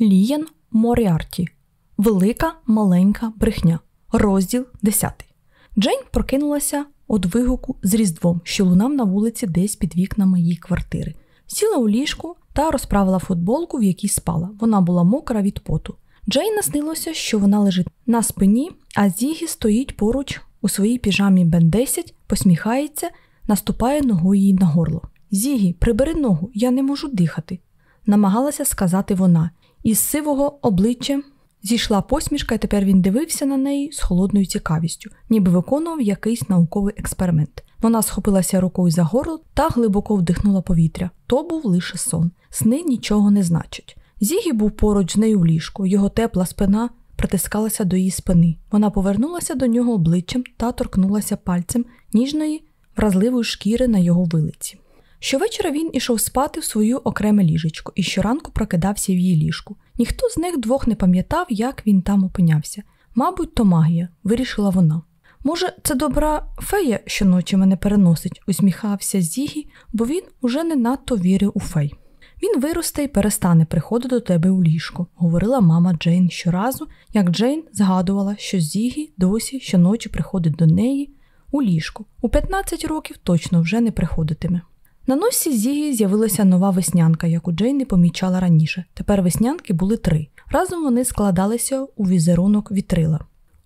Лієн Моріарті. Велика маленька брехня. Розділ 10. Джейн прокинулася від вигуку з різдвом, що лунав на вулиці десь під вікнами її квартири. Сіла у ліжку та розправила футболку, в якій спала. Вона була мокра від поту. Джейн наснилося, що вона лежить на спині, а Зігі стоїть поруч у своїй піжамі Бен 10, посміхається, наступає ногою їй на горло. Зігі, прибери ногу, я не можу дихати, намагалася сказати вона. Із сивого обличчя зійшла посмішка, і тепер він дивився на неї з холодною цікавістю, ніби виконував якийсь науковий експеримент. Вона схопилася рукою за горло та глибоко вдихнула повітря. То був лише сон. Сни нічого не значать. Зігі був поруч з нею в ліжку, його тепла спина притискалася до її спини. Вона повернулася до нього обличчям та торкнулася пальцем ніжної, вразливої шкіри на його вилиці. Щовечора він ішов спати в свою окреме ліжечко і щоранку прокидався в її ліжку. Ніхто з них двох не пам'ятав, як він там опинявся. Мабуть, то магія, вирішила вона. Може, це добра фея щоночі мене переносить, усміхався Зігі, бо він уже не надто вірив у фей. Він виросте і перестане приходити до тебе у ліжко, говорила мама Джейн щоразу, як Джейн згадувала, що Зігі досі щоночі приходить до неї у ліжко. У 15 років точно вже не приходитиме. На носі Зігі з'явилася нова веснянка, яку Джейн не помічала раніше. Тепер веснянки були три. Разом вони складалися у візерунок вітрила.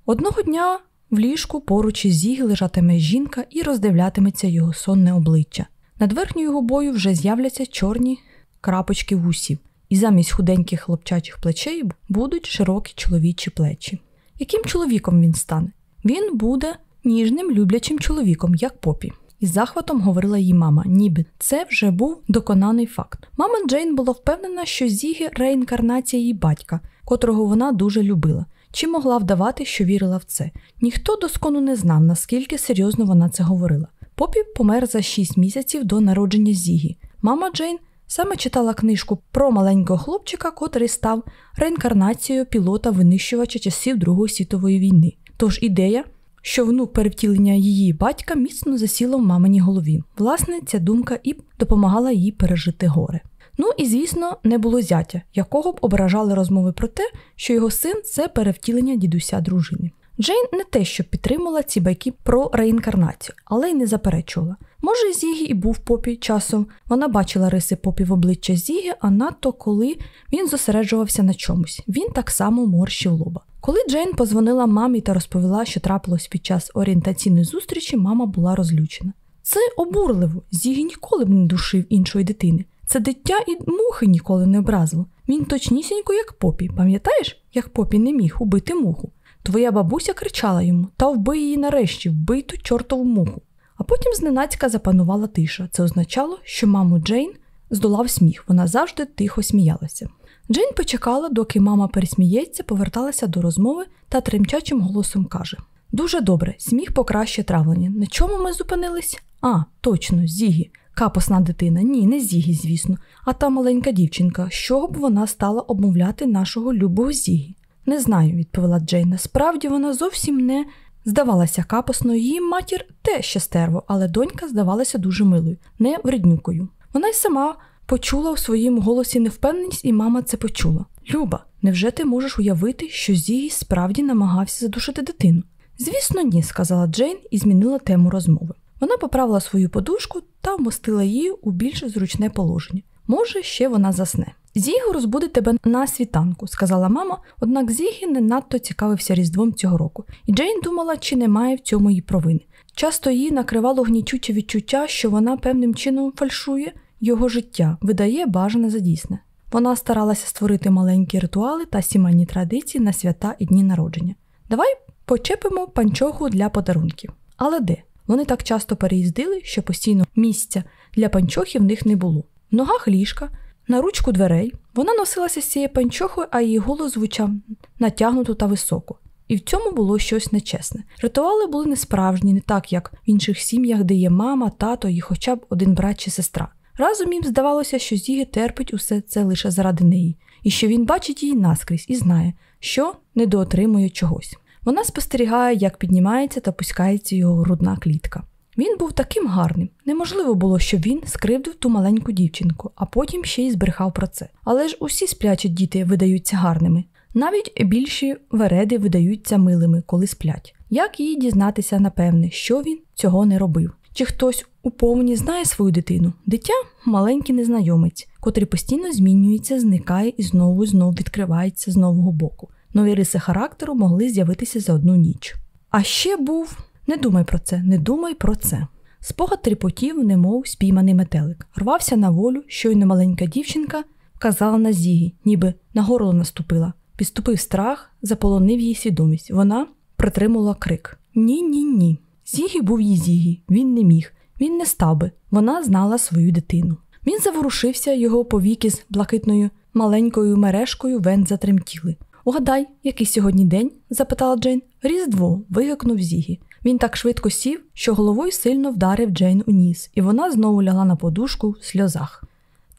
Одного дня в ліжку поруч із Зігі лежатиме жінка і роздивлятиметься його сонне обличчя. Над верхньою губою вже з'являться чорні крапочки вусів, і замість худеньких хлопчачих плечей будуть широкі чоловічі плечі. Яким чоловіком він стане? Він буде ніжним, люблячим чоловіком, як попі. Із захватом говорила їй мама, ніби це вже був доконаний факт. Мама Джейн була впевнена, що Зігі реінкарнація її батька, котрого вона дуже любила. Чи могла вдавати, що вірила в це? Ніхто доскону не знав, наскільки серйозно вона це говорила. Попі помер за 6 місяців до народження Зігі. Мама Джейн саме читала книжку про маленького хлопчика, котрий став реінкарнацією пілота винищувача часів Другої світової війни. Тож ідея, що внук перевтілення її батька міцно засіло в маминій голові. Власне, ця думка і допомагала їй пережити горе. Ну і звісно, не було зятя, якого б ображали розмови про те, що його син це перевтілення дідуся дружини. Джейн не те, що підтримала ці байки про реінкарнацію, але й не заперечувала. Може, Зігі і був попі часом. Вона бачила риси попі в обличчя Зігі, а надто коли він зосереджувався на чомусь. Він так само морщив лоба. Коли Джейн позвонила мамі та розповіла, що трапилось під час орієнтаційної зустрічі, мама була розлючена. Це обурливо, Зігі ніколи б не душив іншої дитини. Це дитя і мухи ніколи не образило. Він точнісінько, як попі. Пам'ятаєш, як попі не міг убити муху? Твоя бабуся кричала йому та вбий її нарешті, вбий ту чортову муху. А потім зненацька запанувала тиша. Це означало, що маму Джейн здолав сміх, вона завжди тихо сміялася. Джейн почекала, доки мама пересміється, поверталася до розмови та тремтячим голосом каже: Дуже добре, сміх покращує травлення. На чому ми зупинились? А, точно, Зігі, капосна дитина. Ні, не Зігі, звісно, а та маленька дівчинка. Чого б вона стала обмовляти нашого любого Зігі? Не знаю, відповіла Джейн. Насправді вона зовсім не здавалася капосною. Її матір теж ще стерво, але донька здавалася дуже милою, не вреднюкою. Вона й сама почула у своєму голосі невпевненість, і мама це почула. Люба, невже ти можеш уявити, що Зігі справді намагався задушити дитину? Звісно, ні, сказала Джейн і змінила тему розмови. Вона поправила свою подушку та вмостила її у більш зручне положення. Може, ще вона засне. Зігі розбудить тебе на світанку, сказала мама, однак Зігі не надто цікавився різдвом цього року, і Джейн думала, чи немає в цьому її провини. Часто її накривало гнічуче відчуття, що вона певним чином фальшує його життя, видає бажане за дійсне. Вона старалася створити маленькі ритуали та сімейні традиції на свята і дні народження. Давай почепимо панчоху для подарунків. Але де? Вони так часто переїздили, що постійно місця для панчохи в них не було. В ногах ліжка, на ручку дверей вона носилася з цією панчохою, а її голос звучав натягнуто та високо. І в цьому було щось нечесне. Ритуали були несправжні, не так, як в інших сім'ях, де є мама, тато і хоча б один брат чи сестра. Разом їм здавалося, що Зігі терпить усе це лише заради неї, і що він бачить її наскрізь і знає, що недоотримує чогось. Вона спостерігає, як піднімається та пускається його грудна клітка. Він був таким гарним. Неможливо було, щоб він скривдив ту маленьку дівчинку, а потім ще й збрехав про це. Але ж усі сплячі діти видаються гарними. Навіть більші вереди видаються милими, коли сплять. Як їй дізнатися, напевне, що він цього не робив? Чи хтось у повні знає свою дитину? Дитя маленький незнайомець, котрий постійно змінюється, зникає і знову і знову відкривається з нового боку. Нові риси характеру могли з'явитися за одну ніч. А ще був не думай про це, не думай про це. Спогад тріпотів, немов спійманий метелик, рвався на волю, щойно маленька дівчинка вказала на зігі, ніби на горло наступила. Підступив страх, заполонив її свідомість. Вона притримала крик: Ні, ні, ні. Зігі був її Зігі, він не міг, він не став би, вона знала свою дитину. Він заворушився, його повіки з блакитною маленькою мережкою вен затремтіли. Угадай, який сьогодні день? запитала Джейн. Різдво. вигукнув Зігі. Він так швидко сів, що головою сильно вдарив Джейн у ніс, і вона знову лягла на подушку в сльозах.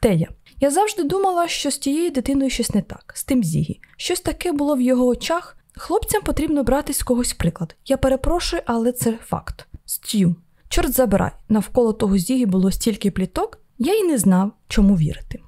Тея, я завжди думала, що з тією дитиною щось не так, з тим Зігі. Щось таке було в його очах. Хлопцям потрібно брати з когось приклад. Я перепрошую, але це факт. Стю. Чорт забирай, навколо того Зігі було стільки пліток, я й не знав, чому вірити.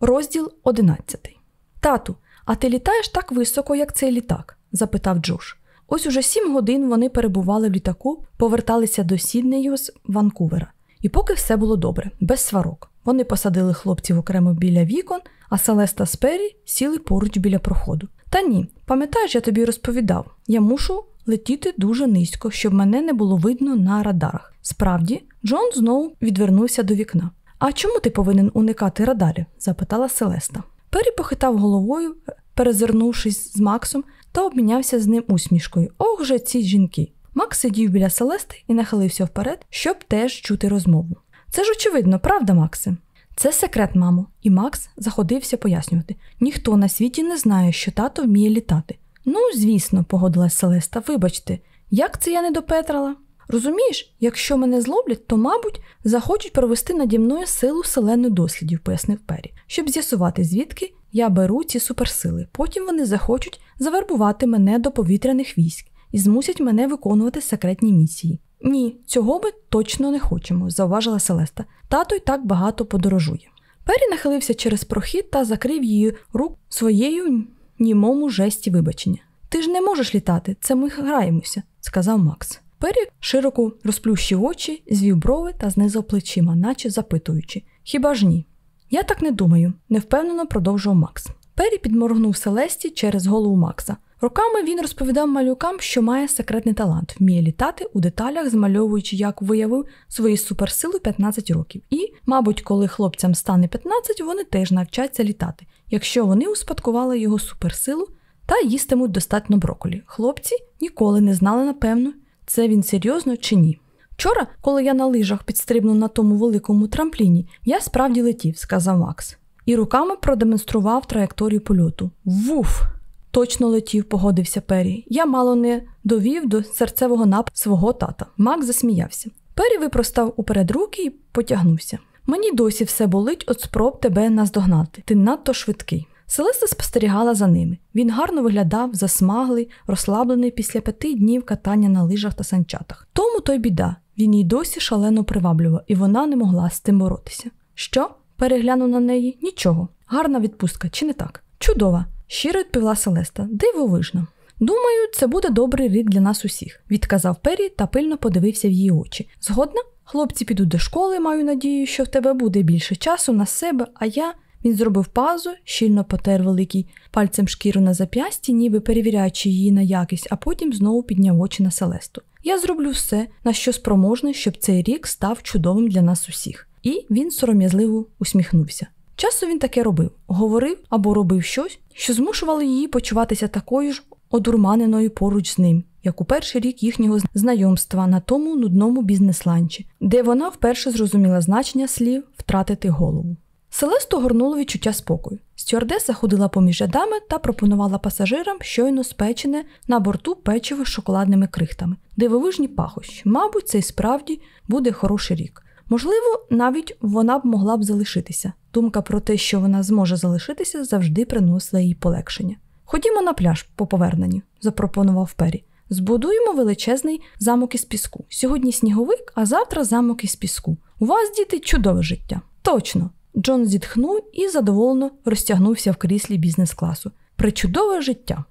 Розділ одинадцятий. Тату, а ти літаєш так високо, як цей літак? запитав Джош. Ось уже сім годин вони перебували в літаку, поверталися до Сіднею з Ванкувера. І поки все було добре, без сварок. Вони посадили хлопців окремо біля вікон, а Селеста з Пері сіли поруч біля проходу. Та ні, пам'ятаєш, я тобі розповідав, я мушу летіти дуже низько, щоб мене не було видно на радарах. Справді, Джон знову відвернувся до вікна. А чому ти повинен уникати радарів? запитала Селеста. Пері похитав головою, перезирнувшись з Максом, та обмінявся з ним усмішкою. Ох же ці жінки. Макс сидів біля Селести і нахилився вперед, щоб теж чути розмову. Це ж очевидно, правда, Максе? Це секрет, мамо, і Макс заходився пояснювати. Ніхто на світі не знає, що тато вміє літати. Ну, звісно, погодилась Селеста, вибачте, як це я не допетрала? Розумієш, якщо мене злоблять, то, мабуть, захочуть провести наді мною силу селену дослідів, пояснив Пері, щоб з'ясувати, звідки я беру ці суперсили. Потім вони захочуть завербувати мене до повітряних військ і змусять мене виконувати секретні місії. Ні, цього ми точно не хочемо, зауважила Селеста. Тато й так багато подорожує. Пері нахилився через прохід та закрив її рук своєю німому жесті вибачення. Ти ж не можеш літати, це ми граємося, сказав Макс. Пері широко розплющив очі, звів брови та знизав плечима, наче запитуючи Хіба ж ні? Я так не думаю, невпевнено продовжував Макс. Пері підморгнув Селесті через голову Макса. Роками він розповідав малюкам, що має секретний талант, вміє літати у деталях, змальовуючи, як виявив свої суперсили 15 років. І, мабуть, коли хлопцям стане 15, вони теж навчаться літати, якщо вони успадкували його суперсилу та їстимуть достатньо броколі. Хлопці ніколи не знали, напевно, це він серйозно чи ні. Вчора, коли я на лижах підстрибнув на тому великому трампліні, я справді летів, сказав Макс, і руками продемонстрував траєкторію польоту. Вуф! Точно летів, погодився Пері. Я мало не довів до серцевого нападу свого тата. Макс засміявся. Пері випростав уперед руки і потягнувся. Мені досі все болить от спроб тебе наздогнати. Ти надто швидкий. Селеста спостерігала за ними. Він гарно виглядав, засмаглий, розслаблений після п'яти днів катання на лижах та санчатах. Тому то й біда. Він їй досі шалено приваблював, і вона не могла з тим боротися. Що? переглянув на неї нічого. Гарна відпустка, чи не так? Чудова, щиро відповіла Селеста, дивовижно. Думаю, це буде добрий рік для нас усіх, відказав Пері та пильно подивився в її очі. Згодна, хлопці підуть до школи, маю надію, що в тебе буде більше часу на себе, а я. Він зробив пазу, щільно потер великий пальцем шкіру на зап'ясті, ніби перевіряючи її на якість, а потім знову підняв очі на Селесту. Я зроблю все, на що спроможний, щоб цей рік став чудовим для нас усіх. І він сором'язливо усміхнувся. Часто він таке робив, говорив або робив щось, що змушувало її почуватися такою ж одурманеною поруч з ним, як у перший рік їхнього знайомства на тому нудному бізнес-ланчі, де вона вперше зрозуміла значення слів втратити голову. Селесту горнуло відчуття спокою. Стюардеса ходила поміж рядами та пропонувала пасажирам щойно спечене на борту печиво з шоколадними крихтами, дивовижні пахощі. Мабуть, це й справді буде хороший рік. Можливо, навіть вона б могла б залишитися. Думка про те, що вона зможе залишитися, завжди приносила їй полегшення. Ходімо на пляж по поверненню, запропонував Пері. Збудуємо величезний замок із піску. Сьогодні сніговик, а завтра замок із піску. У вас, діти, чудове життя. Точно. Джон зітхнув і задоволено розтягнувся в кріслі бізнес-класу. Причудове життя.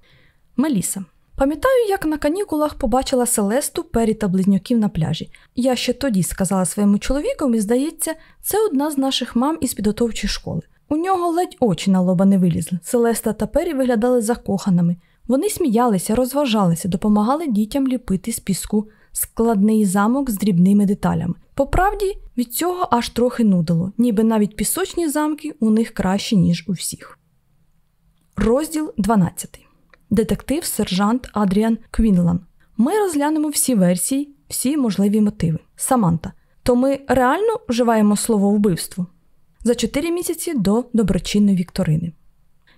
Меліса. Пам'ятаю, як на канікулах побачила Селесту Пері та близнюків на пляжі. Я ще тоді сказала своєму чоловікові, здається, це одна з наших мам із підготовчої школи. У нього ледь очі на лоба не вилізли. Селеста та Пері виглядали закоханими. Вони сміялися, розважалися, допомагали дітям ліпити з піску складний замок з дрібними деталями. По від цього аж трохи нудило, ніби навіть пісочні замки у них кращі, ніж у всіх. Розділ 12. Детектив сержант Адріан Квінлан. Ми розглянемо всі версії, всі можливі мотиви. Саманта. То ми реально вживаємо слово вбивство за 4 місяці до доброчинної вікторини.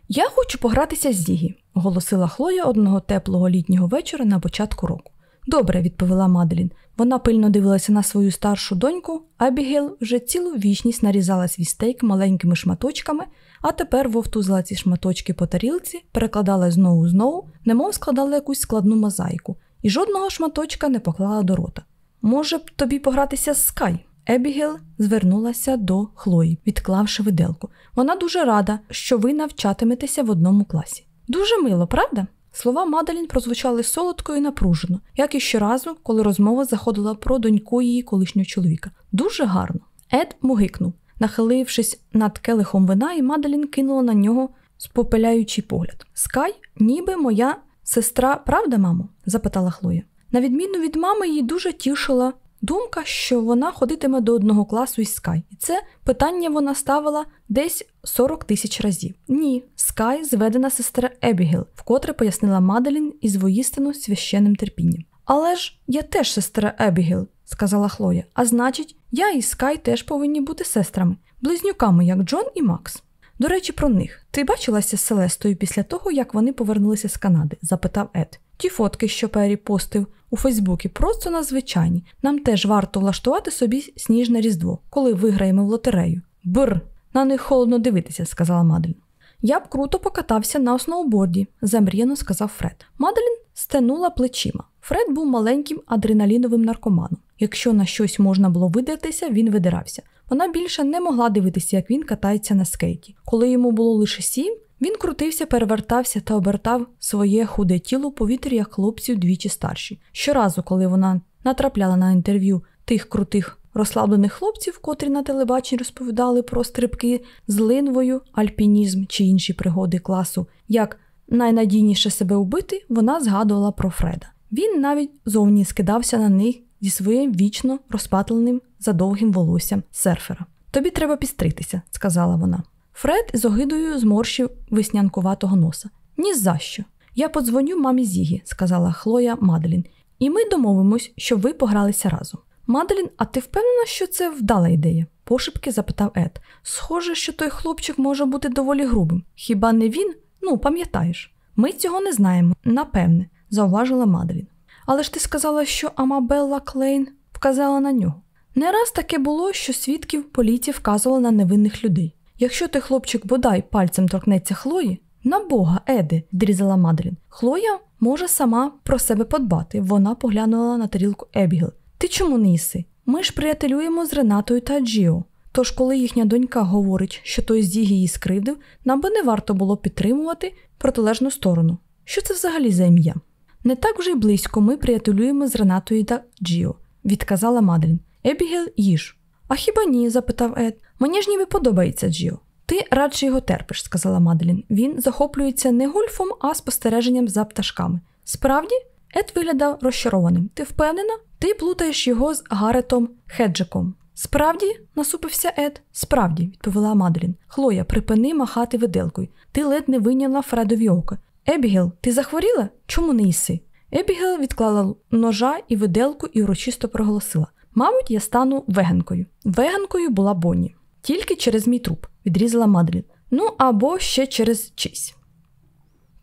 Я хочу погратися з Зігі, оголосила Хлоя одного теплого літнього вечора на початку року. Добре, відповіла Маделін. Вона пильно дивилася на свою старшу доньку, Абігел вже цілу вічність нарізала свій стейк маленькими шматочками, а тепер вовтузила ці шматочки по тарілці, перекладала знову знову, немов складала якусь складну мозаїку, і жодного шматочка не поклала до рота. Може б тобі погратися з Скай? Ебігел звернулася до Хлої, відклавши виделку. Вона дуже рада, що ви навчатиметеся в одному класі. Дуже мило, правда? Слова Мадалін прозвучали солодко і напружено, як і щоразу, коли розмова заходила про доньку її колишнього чоловіка. Дуже гарно. Ед мугикнув, нахилившись над келихом вина, і Мадалін кинула на нього спопеляючий погляд. Скай, ніби моя сестра, правда, мамо? запитала Хлоя. На відміну від мами, її дуже тішила Думка, що вона ходитиме до одного класу із Скай, і це питання вона ставила десь 40 тисяч разів. Ні, Скай зведена сестра Ебігел, вкотре пояснила Маделін із воїстину священним терпінням. Але ж я теж сестра Ебігел, сказала Хлоя. А значить, я і Скай теж повинні бути сестрами, близнюками, як Джон і Макс. До речі, про них. Ти бачилася з Селестою після того, як вони повернулися з Канади? запитав Ед. Ті фотки, що Пері постив у Фейсбуці, просто надзвичайні. Нам теж варто влаштувати собі сніжне різдво, коли виграємо в лотерею. Бр, на них холодно дивитися, сказала Маделін. Я б круто покатався на сноуборді, замріяно сказав Фред. Маделін стенула плечима. Фред був маленьким адреналіновим наркоманом. Якщо на щось можна було видатися, він видирався. Вона більше не могла дивитися, як він катається на скейті. Коли йому було лише сім, він крутився, перевертався та обертав своє худе тіло повітря як хлопців двічі старші. Щоразу, коли вона натрапляла на інтерв'ю тих крутих розслаблених хлопців, котрі на телебаченні розповідали про стрибки з линвою, альпінізм чи інші пригоди класу, як найнадійніше себе убити, вона згадувала про Фреда. Він навіть зовні скидався на них зі своїм вічно розпатленим за довгим волоссям серфера. Тобі треба підстритися, сказала вона. Фред з огидою зморщив веснянкуватого носа. «Ні за що. Я подзвоню мамі Зігі, сказала Хлоя Маделін, і ми домовимось, щоб ви погралися разом. Маделін, а ти впевнена, що це вдала ідея? пошепки запитав Ед. Схоже, що той хлопчик може бути доволі грубим. Хіба не він? Ну, пам'ятаєш. Ми цього не знаємо, напевне, зауважила Маделін. Але ж ти сказала, що Амабелла Клейн вказала на нього. Не раз таке було, що свідки в поліції вказували на невинних людей. Якщо той хлопчик бодай пальцем торкнеться Хлої, на Бога, Еде, відрізала Маделін. Хлоя може сама про себе подбати. Вона поглянула на тарілку Ебігел. Ти чому не їси? Ми ж приятелюємо з Ренатою та Джіо. Тож, коли їхня донька говорить, що той Зігі її скривдив, нам би не варто було підтримувати протилежну сторону. Що це взагалі за ім'я? Не так вже й близько ми приятелюємо з Ренатою та Джіо, відказала Мадрін. Ебігел їж. А хіба ні? запитав Ед. Мені ж ніби подобається Джіо. Ти радше його терпиш, сказала Маделін. Він захоплюється не гольфом, а спостереженням за пташками. Справді, Ед виглядав розчарованим. Ти впевнена? Ти плутаєш його з Гаретом Хеджиком. Справді, насупився Ед. Справді, відповіла Маделін. Хлоя, припини махати виделкою. Ти ледь не вийняла Фредові око. Ебігел, ти захворіла? Чому не їси? Ебігел відклала ножа і виделку і урочисто проголосила. Мабуть, я стану веганкою. Веганкою була Бонні. Тільки через мій труп, відрізала Маделін. Ну або ще через чийсь.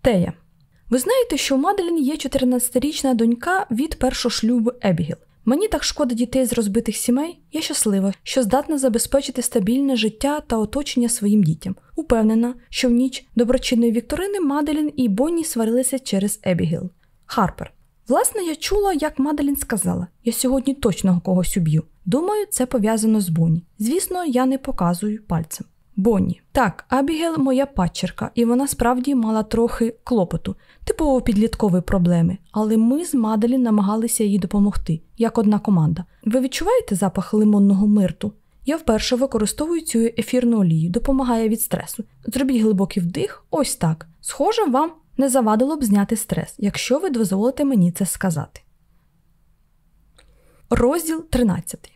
Тея. Ви знаєте, що у Маделін є 14-річна донька від першого шлюбу Ебігіл. Мені так шкода дітей з розбитих сімей. Я щаслива, що здатна забезпечити стабільне життя та оточення своїм дітям. Упевнена, що в ніч доброчинної вікторини Маделін і Бонні сварилися через Ебігіл. Харпер. Власне, я чула, як Маделін сказала: я сьогодні точно когось уб'ю. Думаю, це пов'язано з Бонні. Звісно, я не показую пальцем. Бонні. Так, Абігел моя падчерка, і вона справді мала трохи клопоту, типово підліткові проблеми, але ми з Маделін намагалися їй допомогти, як одна команда. Ви відчуваєте запах лимонного мирту? Я вперше використовую цю ефірну олію, допомагає від стресу. Зробіть глибокий вдих, ось так. Схоже, вам не завадило б зняти стрес, якщо ви дозволите мені це сказати. Розділ 13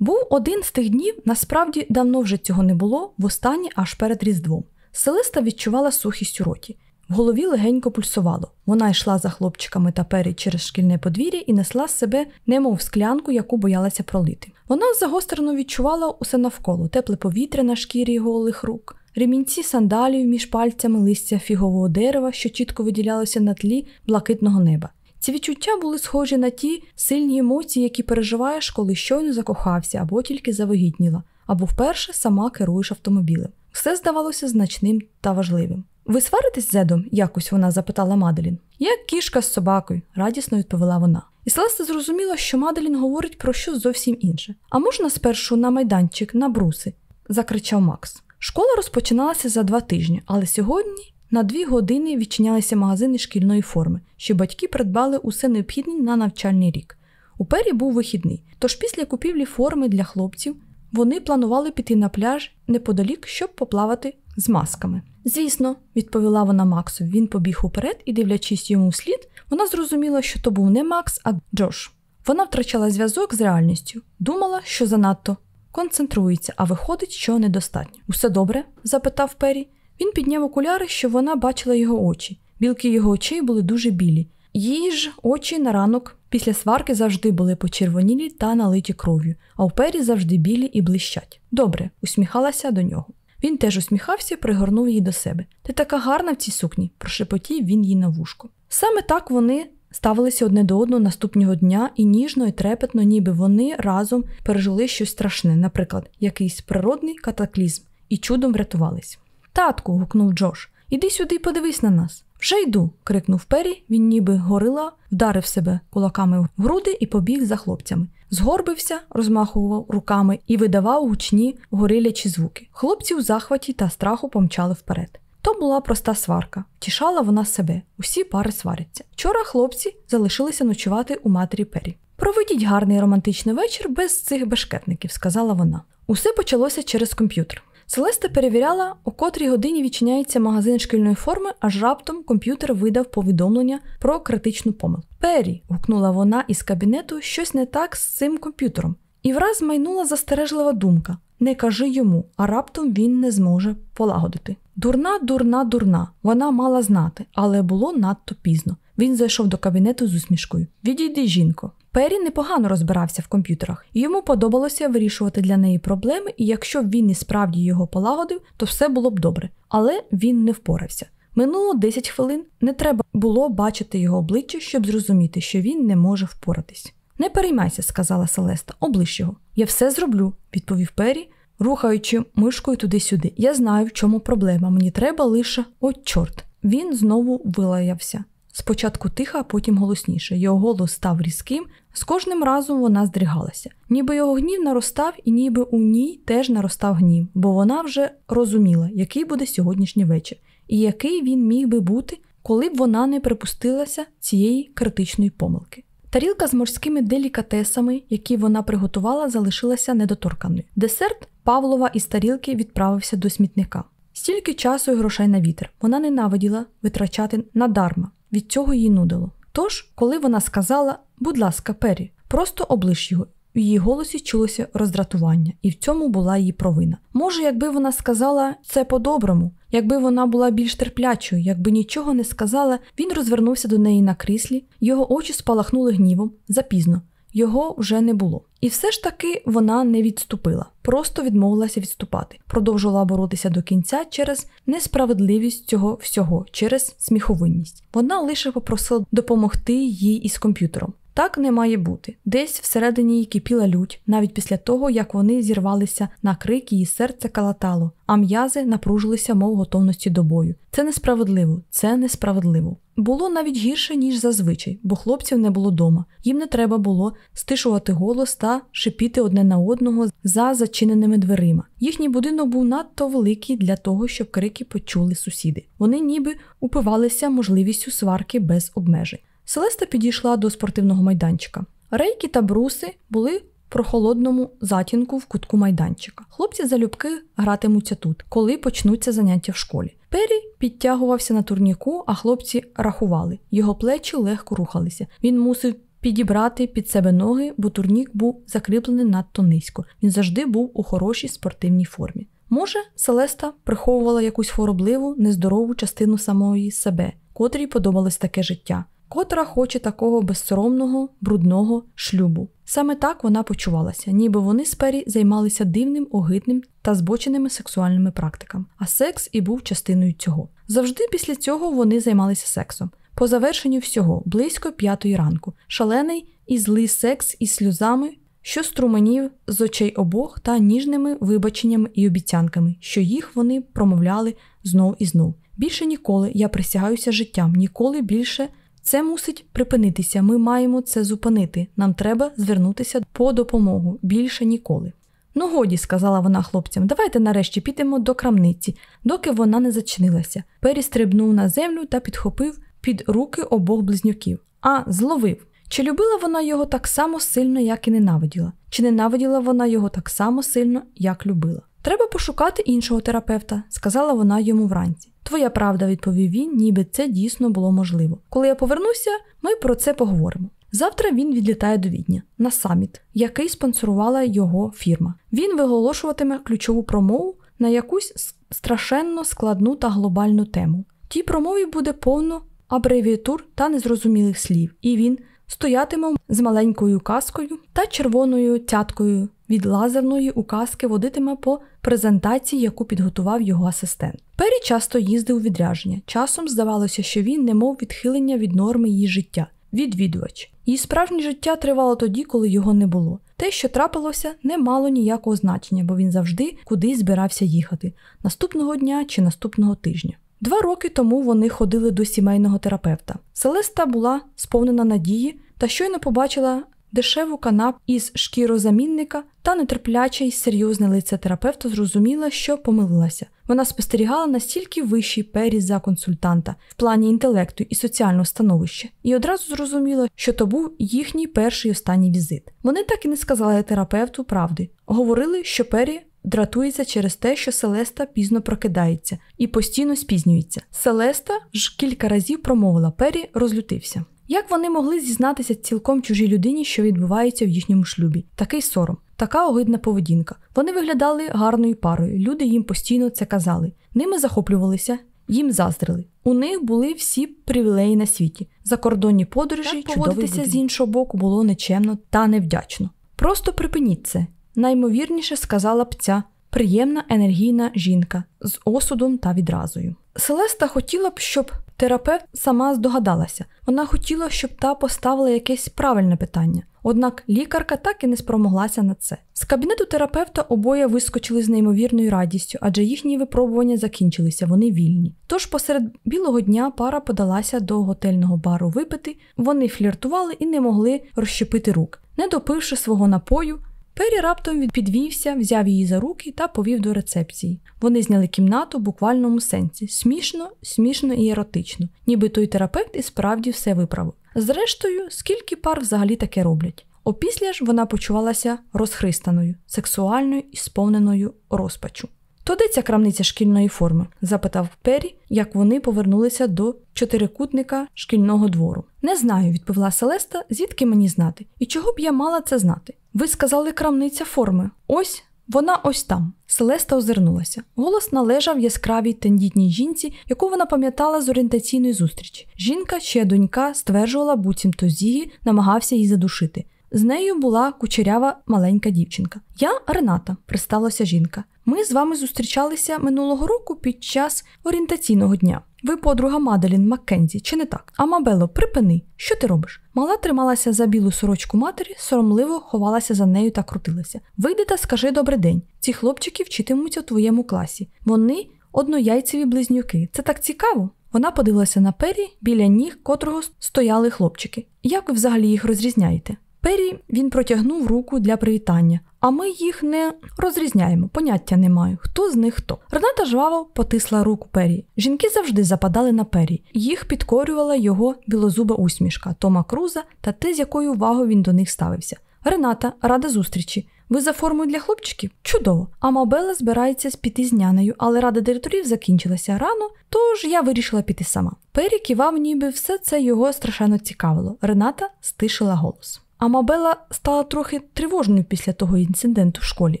був один з тих днів, насправді давно вже цього не було, востаннє аж перед Різдвом. Селиста відчувала сухість у роті. В голові легенько пульсувало. Вона йшла за хлопчиками та пері через шкільне подвір'я і несла з себе, немов склянку, яку боялася пролити. Вона загострено відчувала усе навколо тепле повітря на шкірі голих рук, ремінці сандалів між пальцями листя фігового дерева, що чітко виділялося на тлі блакитного неба. Ці відчуття були схожі на ті сильні емоції, які переживаєш, коли щойно закохався або тільки завагітніла, або вперше сама керуєш автомобілем. Все здавалося значним та важливим. Ви сваритесь з Зедом? якось вона запитала Маделін. Як кішка з собакою, радісно відповіла вона. І Селеста зрозуміла, що Маделін говорить про щось зовсім інше. А можна спершу на майданчик, на бруси? закричав Макс. Школа розпочиналася за два тижні, але сьогодні на дві години відчинялися магазини шкільної форми, що батьки придбали усе необхідне на навчальний рік. У пері був вихідний, тож після купівлі форми для хлопців вони планували піти на пляж неподалік, щоб поплавати з масками. Звісно, відповіла вона Максу. Він побіг уперед і, дивлячись йому вслід, вона зрозуміла, що то був не Макс, а Джош. Вона втрачала зв'язок з реальністю, думала, що занадто концентрується, а виходить, що недостатньо. Усе добре? запитав Пері. Він підняв окуляри, щоб вона бачила його очі. Білки його очей були дуже білі. Її ж очі на ранок після сварки завжди були почервонілі та налиті кров'ю, а у пері завжди білі і блищать. Добре, усміхалася до нього. Він теж усміхався і пригорнув її до себе. Ти така гарна в цій сукні, прошепотів він їй на вушко. Саме так вони ставилися одне до одного наступного дня і ніжно і трепетно, ніби вони разом пережили щось страшне, наприклад, якийсь природний катаклізм, і чудом врятувались. Татку. гукнув Джош. Іди сюди і подивись на нас. Вже йду. крикнув Пері, він ніби горила, вдарив себе кулаками в груди і побіг за хлопцями. Згорбився, розмахував руками і видавав гучні горилячі звуки. Хлопці у захваті та страху помчали вперед. То була проста сварка. Тішала вона себе. Усі пари сваряться. Вчора хлопці залишилися ночувати у матері Пері. Проведіть гарний романтичний вечір без цих бешкетників, сказала вона. Усе почалося через комп'ютер. Селеста перевіряла, у котрій годині відчиняється магазин шкільної форми, аж раптом комп'ютер видав повідомлення про критичну помилку. Пері, гукнула вона із кабінету щось не так з цим комп'ютером. І враз майнула застережлива думка не кажи йому, а раптом він не зможе полагодити. Дурна, дурна, дурна. Вона мала знати, але було надто пізно. Він зайшов до кабінету з усмішкою. Відійди, жінко. Пері непогано розбирався в комп'ютерах, йому подобалося вирішувати для неї проблеми, і якщо б він і справді його полагодив, то все було б добре. Але він не впорався. Минуло 10 хвилин, не треба було бачити його обличчя, щоб зрозуміти, що він не може впоратись. Не переймайся, сказала Селеста, оближ його. Я все зроблю, відповів Пері, рухаючи мишкою туди-сюди. Я знаю, в чому проблема. Мені треба лише от чорт. Він знову вилаявся. Спочатку тихо, а потім голосніше. Його голос став різким, з кожним разом вона здригалася. Ніби його гнів наростав, і ніби у ній теж наростав гнів, бо вона вже розуміла, який буде сьогоднішній вечір, і який він міг би бути, коли б вона не припустилася цієї критичної помилки. Тарілка з морськими делікатесами, які вона приготувала, залишилася недоторканою. Десерт Павлова із тарілки відправився до смітника. Стільки часу і грошей на вітер. Вона ненавиділа витрачати надарма. Від цього їй нудило. Тож, коли вона сказала, будь ласка, Пері, просто облиш його. В її голосі чулося роздратування, і в цьому була її провина. Може, якби вона сказала це по-доброму, якби вона була більш терплячою, якби нічого не сказала, він розвернувся до неї на кріслі, його очі спалахнули гнівом запізно. Його вже не було. І все ж таки вона не відступила, просто відмовилася відступати, продовжувала боротися до кінця через несправедливість цього всього, через сміховинність. Вона лише попросила допомогти їй із комп'ютером. Так не має бути. Десь всередині її кипіла лють, навіть після того, як вони зірвалися на крик, її серце калатало, а м'язи напружилися, мов готовності до бою. Це несправедливо, це несправедливо. Було навіть гірше, ніж зазвичай, бо хлопців не було дома. Їм не треба було стишувати голос та шипіти одне на одного за зачиненими дверима. Їхній будинок був надто великий для того, щоб крики почули сусіди. Вони ніби упивалися можливістю сварки без обмежень. Селеста підійшла до спортивного майданчика. Рейки та бруси були прохолодному затінку в кутку майданчика. Хлопці залюбки гратимуться тут, коли почнуться заняття в школі. Пері підтягувався на турніку, а хлопці рахували. Його плечі легко рухалися. Він мусив підібрати під себе ноги, бо турнік був закріплений надто низько. Він завжди був у хорошій спортивній формі. Може, Селеста приховувала якусь хворобливу, нездорову частину самої себе, котрій подобалось таке життя котра хоче такого безсоромного, брудного шлюбу. Саме так вона почувалася, ніби вони з Пері займалися дивним, огидним та збоченими сексуальними практиками, а секс і був частиною цього. Завжди після цього вони займалися сексом. По завершенню всього, близько п'ятої ранку, шалений і злий секс із сльозами, що струменів з очей обох та ніжними вибаченнями і обіцянками, що їх вони промовляли знов і знов. Більше ніколи я присягаюся життям, ніколи більше. Це мусить припинитися. Ми маємо це зупинити. Нам треба звернутися по допомогу більше ніколи. Ну, годі, сказала вона хлопцям, давайте нарешті підемо до крамниці, доки вона не зачинилася. Перестрибнув на землю та підхопив під руки обох близнюків. А зловив. Чи любила вона його так само сильно, як і ненавиділа? Чи ненавиділа вона його так само сильно, як любила? Треба пошукати іншого терапевта, сказала вона йому вранці. Твоя правда, відповів він, ніби це дійсно було можливо. Коли я повернуся, ми про це поговоримо. Завтра він відлітає до Відня на саміт, який спонсорувала його фірма. Він виголошуватиме ключову промову на якусь страшенно складну та глобальну тему. Тій промові буде повно абревіатур та незрозумілих слів, і він стоятиме з маленькою каскою та червоною цяткою від лазерної указки водитиме по презентації, яку підготував його асистент. Пері часто їздив у відрядження. Часом здавалося, що він не мов відхилення від норми її життя, відвідувач. Її справжнє життя тривало тоді, коли його не було. Те, що трапилося, не мало ніякого значення, бо він завжди кудись збирався їхати наступного дня чи наступного тижня. Два роки тому вони ходили до сімейного терапевта. Селеста була сповнена надії та щойно побачила дешеву канап із шкірозамінника та нетерпляче й серйозне лице терапевта зрозуміла, що помилилася. Вона спостерігала настільки вищий пері за консультанта в плані інтелекту і соціального становища, і одразу зрозуміла, що то був їхній перший і останній візит. Вони так і не сказали терапевту правди. Говорили, що Пері дратується через те, що Селеста пізно прокидається і постійно спізнюється. Селеста ж кілька разів промовила, Пері розлютився. Як вони могли зізнатися цілком чужій людині, що відбувається в їхньому шлюбі? Такий сором, така огидна поведінка. Вони виглядали гарною парою. Люди їм постійно це казали. Ними захоплювалися, їм заздрили. У них були всі привілеї на світі. Закордонні подорожі, так поводитися з іншого боку було нечемно та невдячно. Просто припиніть це. Наймовірніше сказала б ця приємна енергійна жінка з осудом та відразою. Селеста хотіла б, щоб терапевт сама здогадалася. Вона хотіла, щоб та поставила якесь правильне питання. Однак лікарка так і не спромоглася на це. З кабінету терапевта обоє вискочили з неймовірною радістю, адже їхні випробування закінчилися, вони вільні. Тож посеред білого дня пара подалася до готельного бару випити, вони фліртували і не могли розщепити рук. Не допивши свого напою, Пері раптом підвівся, взяв її за руки та повів до рецепції. Вони зняли кімнату в буквальному сенсі смішно, смішно і еротично, ніби той терапевт і справді все виправив. Зрештою, скільки пар взагалі таке роблять. Опісля ж вона почувалася розхристаною, сексуальною і сповненою розпачу. То де ця крамниця шкільної форми? запитав Пері, як вони повернулися до чотирикутника шкільного двору. Не знаю, відповіла Селеста, звідки мені знати. І чого б я мала це знати? Ви сказали крамниця форми. Ось вона ось там. Селеста озирнулася. Голос належав яскравій тендітній жінці, яку вона пам'ятала з орієнтаційної зустрічі. Жінка, чия донька стверджувала, буцімто Зігі намагався її задушити. З нею була кучерява маленька дівчинка. Я Рената, присталася жінка. Ми з вами зустрічалися минулого року під час орієнтаційного дня. Ви подруга Маделін Маккензі, чи не так? Амабело, припини, що ти робиш? Мала трималася за білу сорочку матері, соромливо ховалася за нею та крутилася. Вийди та скажи добрий день. Ці хлопчики вчитимуться у твоєму класі. Вони однояйцеві близнюки. Це так цікаво. Вона подивилася на пері, біля ніг котрого стояли хлопчики. Як ви взагалі їх розрізняєте? Пері він протягнув руку для привітання, а ми їх не розрізняємо, поняття не маю. Хто з них хто. Рената жваво потисла руку Пері. Жінки завжди западали на Пері. Їх підкорювала його білозуба усмішка Тома Круза та те, з якою увагою він до них ставився. Рената, рада зустрічі. Ви за формою для хлопчиків? Чудово. А Мабела збирається піти з нянею, але рада директорів закінчилася рано, тож я вирішила піти сама. Пері кивав, ніби все це його страшенно цікавило. Рената стишила голос. А Мабела стала трохи тривожною після того інциденту в школі.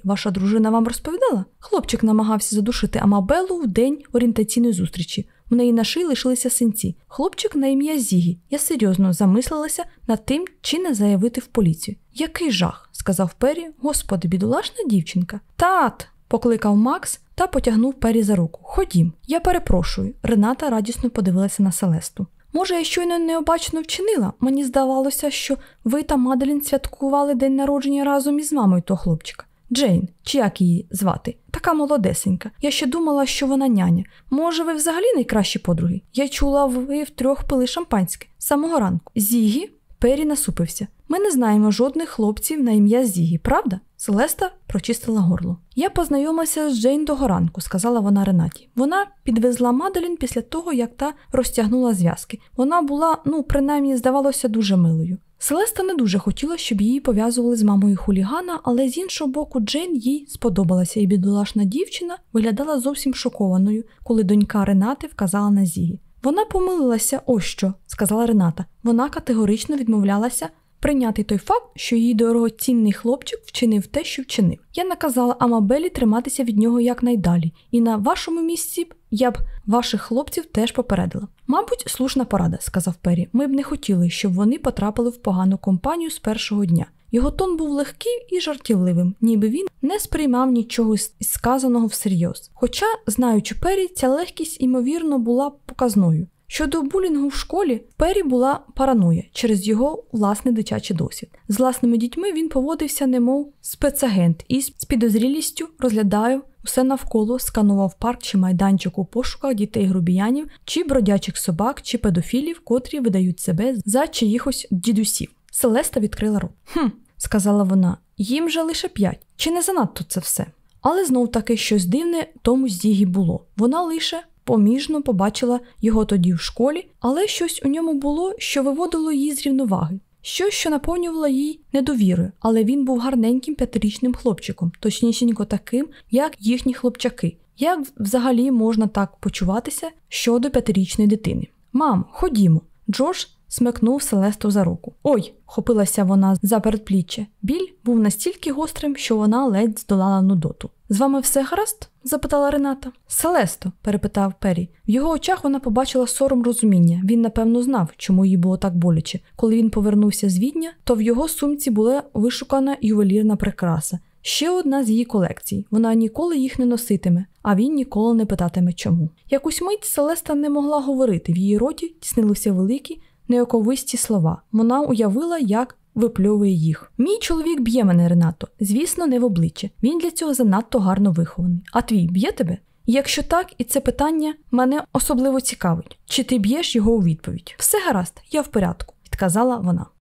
Ваша дружина вам розповідала? Хлопчик намагався задушити Амабелу в день орієнтаційної зустрічі. В неї на шиї лишилися синці. Хлопчик на ім'я Зігі. Я серйозно замислилася над тим, чи не заявити в поліцію. Який жах, сказав Пері. Господи, бідолашна дівчинка. Тат. покликав Макс та потягнув Пері за руку. Ходім, я перепрошую. Рената радісно подивилася на Селесту. Може, я щойно необачно вчинила. Мені здавалося, що ви та Маделін святкували день народження разом із мамою того хлопчика. Джейн, чи як її звати? Така молодесенька. Я ще думала, що вона няня. Може, ви взагалі найкращі подруги? Я чула, ви втрьох пили шампанське з самого ранку. Зігі? Пері насупився. Ми не знаємо жодних хлопців на ім'я Зігі, правда? Селеста прочистила горло. Я познайомилася з Джейн того ранку, сказала вона Ренаті. Вона підвезла Маделін після того, як та розтягнула зв'язки. Вона була, ну, принаймні, здавалося, дуже милою. Селеста не дуже хотіла, щоб її пов'язували з мамою хулігана, але з іншого боку, Джейн їй сподобалася, і бідолашна дівчина виглядала зовсім шокованою, коли донька Ренати вказала на Зігі. Вона помилилася, ось що, сказала Рената. Вона категорично відмовлялася прийняти той факт, що її дорогоцінний хлопчик вчинив те, що вчинив. Я наказала Амабелі триматися від нього якнайдалі, і на вашому місці я б ваших хлопців теж попередила. Мабуть, слушна порада, сказав Пері. Ми б не хотіли, щоб вони потрапили в погану компанію з першого дня. Його тон був легкий і жартівливим, ніби він не сприймав нічого сказаного всерйоз. Хоча, знаючи Пері, ця легкість, ймовірно, була показною. Щодо булінгу в школі, Пері була параноя через його власний дитячий досвід. З власними дітьми він поводився, немов спецагент, і з підозрілістю розглядав усе навколо, сканував парк чи майданчик у пошуках дітей грубіянів, чи бродячих собак, чи педофілів, котрі видають себе за чиїхось дідусів. Селеста відкрила рот. Хм, сказала вона, їм же лише п'ять. Чи не занадто це все? Але знов таки щось дивне тому Зігі було. Вона лише поміжно побачила його тоді в школі, але щось у ньому було, що виводило її з рівноваги. Щось, що наповнювало їй недовірою, але він був гарненьким п'ятирічним хлопчиком, точнісінько таким, як їхні хлопчаки. Як взагалі можна так почуватися щодо п'ятирічної дитини? Мам, ходімо. Джош смикнув Селесту за руку. Ой, хопилася вона за передпліччя. Біль був настільки гострим, що вона ледь здолала нудоту. З вами все гаразд? запитала Рената. Селесто, перепитав Пері. В його очах вона побачила сором розуміння. Він, напевно, знав, чому їй було так боляче. Коли він повернувся з відня, то в його сумці була вишукана ювелірна прикраса. Ще одна з її колекцій. Вона ніколи їх не носитиме, а він ніколи не питатиме чому. Якусь мить Селеста не могла говорити, в її роті тіснилися великі, неоковисті слова. Вона уявила, як випльовує їх. Мій чоловік б'є мене, Ренато. Звісно, не в обличчя. Він для цього занадто гарно вихований. А твій б'є тебе? Якщо так, і це питання мене особливо цікавить, чи ти б'єш його у відповідь? Все гаразд, я в порядку, відказала вона.